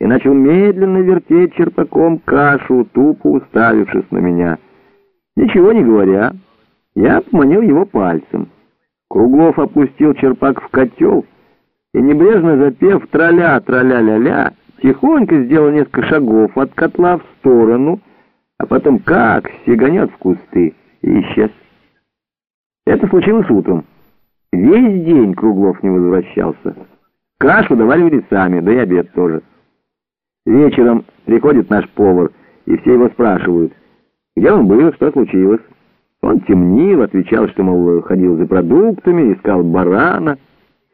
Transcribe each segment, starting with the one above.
и начал медленно вертеть черпаком кашу, тупо уставившись на меня. Ничего не говоря, я поманил его пальцем. Круглов опустил черпак в котел и, небрежно запев «траля-траля-ля-ля», тихонько сделал несколько шагов от котла в сторону, а потом как сиганет в кусты и исчез. Это случилось утром. Весь день Круглов не возвращался. Кашу доваривали сами, да и обед тоже. Вечером приходит наш повар, и все его спрашивают, где он был, что случилось. Он темнил, отвечал, что, мол, ходил за продуктами, искал барана.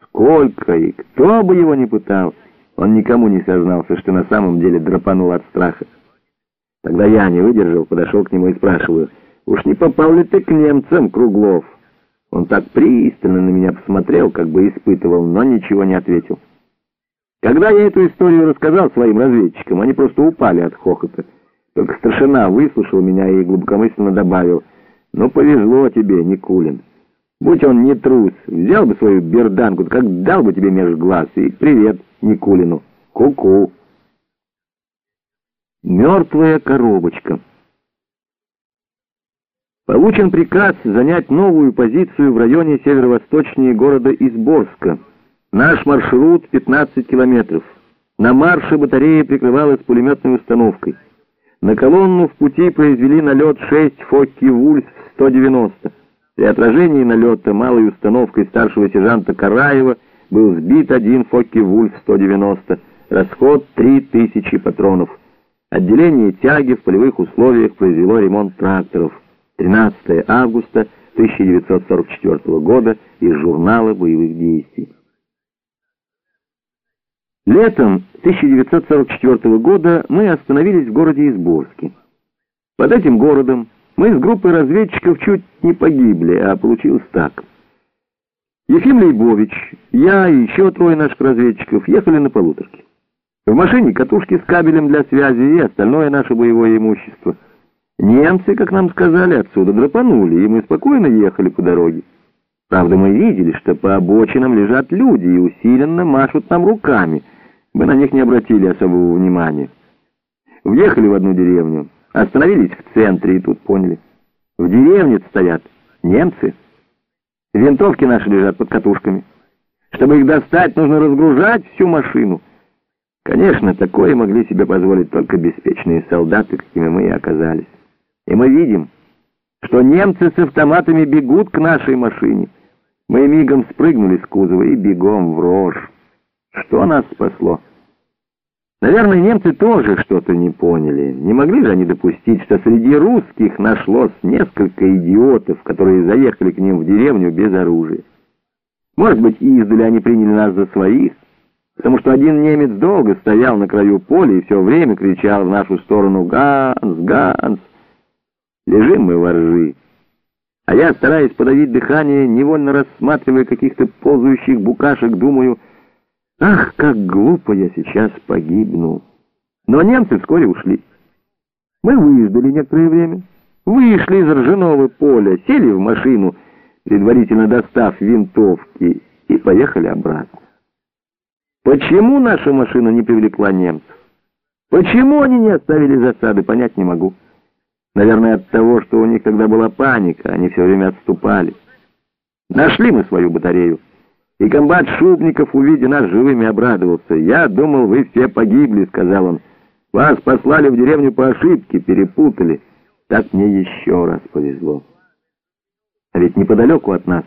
Сколько и кто бы его ни пытал, он никому не сознался, что на самом деле драпанул от страха. Тогда я не выдержал, подошел к нему и спрашиваю, «Уж не попал ли ты к немцам, Круглов?» Он так пристально на меня посмотрел, как бы испытывал, но ничего не ответил. Когда я эту историю рассказал своим разведчикам, они просто упали от хохота. Только старшина выслушал меня и глубокомысленно добавил, «Ну, повезло тебе, Никулин. Будь он не трус, взял бы свою берданку, как дал бы тебе меж глаз, и привет Никулину. Ку-ку». Мертвая коробочка. Получен приказ занять новую позицию в районе северо-восточнее города Изборска. Наш маршрут 15 километров. На марше батарея прикрывалась пулеметной установкой. На колонну в пути произвели налет 6 Фокки-Вульф-190. При отражении налета малой установкой старшего сержанта Караева был сбит один Фокки-Вульф-190. Расход 3000 патронов. Отделение тяги в полевых условиях произвело ремонт тракторов. 13 августа 1944 года из журнала боевых действий. Летом 1944 года мы остановились в городе Изборске. Под этим городом мы с группой разведчиков чуть не погибли, а получилось так. Ефим Лейбович, я и еще трое наших разведчиков ехали на полуторке. В машине катушки с кабелем для связи и остальное наше боевое имущество. Немцы, как нам сказали, отсюда драпанули, и мы спокойно ехали по дороге. Правда, мы видели, что по обочинам лежат люди и усиленно машут нам руками. Мы на них не обратили особого внимания. Въехали в одну деревню, остановились в центре и тут поняли. В деревне стоят немцы. Винтовки наши лежат под катушками. Чтобы их достать, нужно разгружать всю машину. Конечно, такое могли себе позволить только беспечные солдаты, какими мы и оказались. И мы видим, что немцы с автоматами бегут к нашей машине. Мы мигом спрыгнули с кузова и бегом в рожь. Что нас спасло? Наверное, немцы тоже что-то не поняли. Не могли же они допустить, что среди русских нашлось несколько идиотов, которые заехали к ним в деревню без оружия. Может быть, издали они приняли нас за своих, потому что один немец долго стоял на краю поля и все время кричал в нашу сторону «Ганс! Ганс!». Лежим мы во ржи. А я, стараясь подавить дыхание, невольно рассматривая каких-то ползающих букашек, думаю, ах, как глупо я сейчас погибну. Но немцы вскоре ушли. Мы выждали некоторое время, вышли из ржаного поля, сели в машину, предварительно достав винтовки, и поехали обратно. Почему наша машина не привлекла немцев? Почему они не оставили засады, понять не могу. Наверное, от того, что у них тогда была паника, они все время отступали. Нашли мы свою батарею. И комбат Шубников, увидя нас живыми, обрадовался. «Я думал, вы все погибли», — сказал он. «Вас послали в деревню по ошибке, перепутали. Так мне еще раз повезло». А ведь неподалеку от нас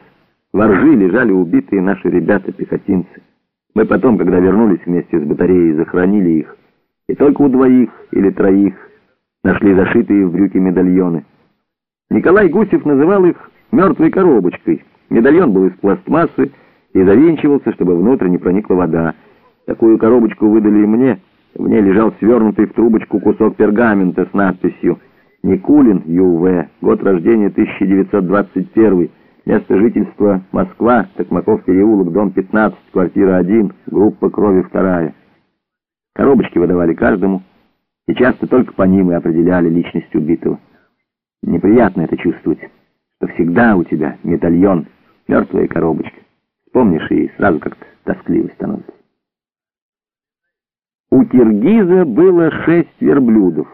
в Оржи лежали убитые наши ребята-пехотинцы. Мы потом, когда вернулись вместе с батареей, захоронили их. И только у двоих или троих нашли зашитые в брюки медальоны. Николай Гусев называл их «мертвой коробочкой». Медальон был из пластмассы и завинчивался, чтобы внутрь не проникла вода. Такую коробочку выдали и мне. В ней лежал свернутый в трубочку кусок пергамента с надписью «Никулин, Ю.В., год рождения 1921, место жительства Москва, Токмаков переулок, дом 15, квартира 1, группа крови 2». Коробочки выдавали каждому и часто только по ним и определяли личность убитого. Неприятно это чувствовать, что всегда у тебя медальон, мертвая коробочка. Помнишь, и сразу как-то тоскливо становится. У Киргиза было шесть верблюдов.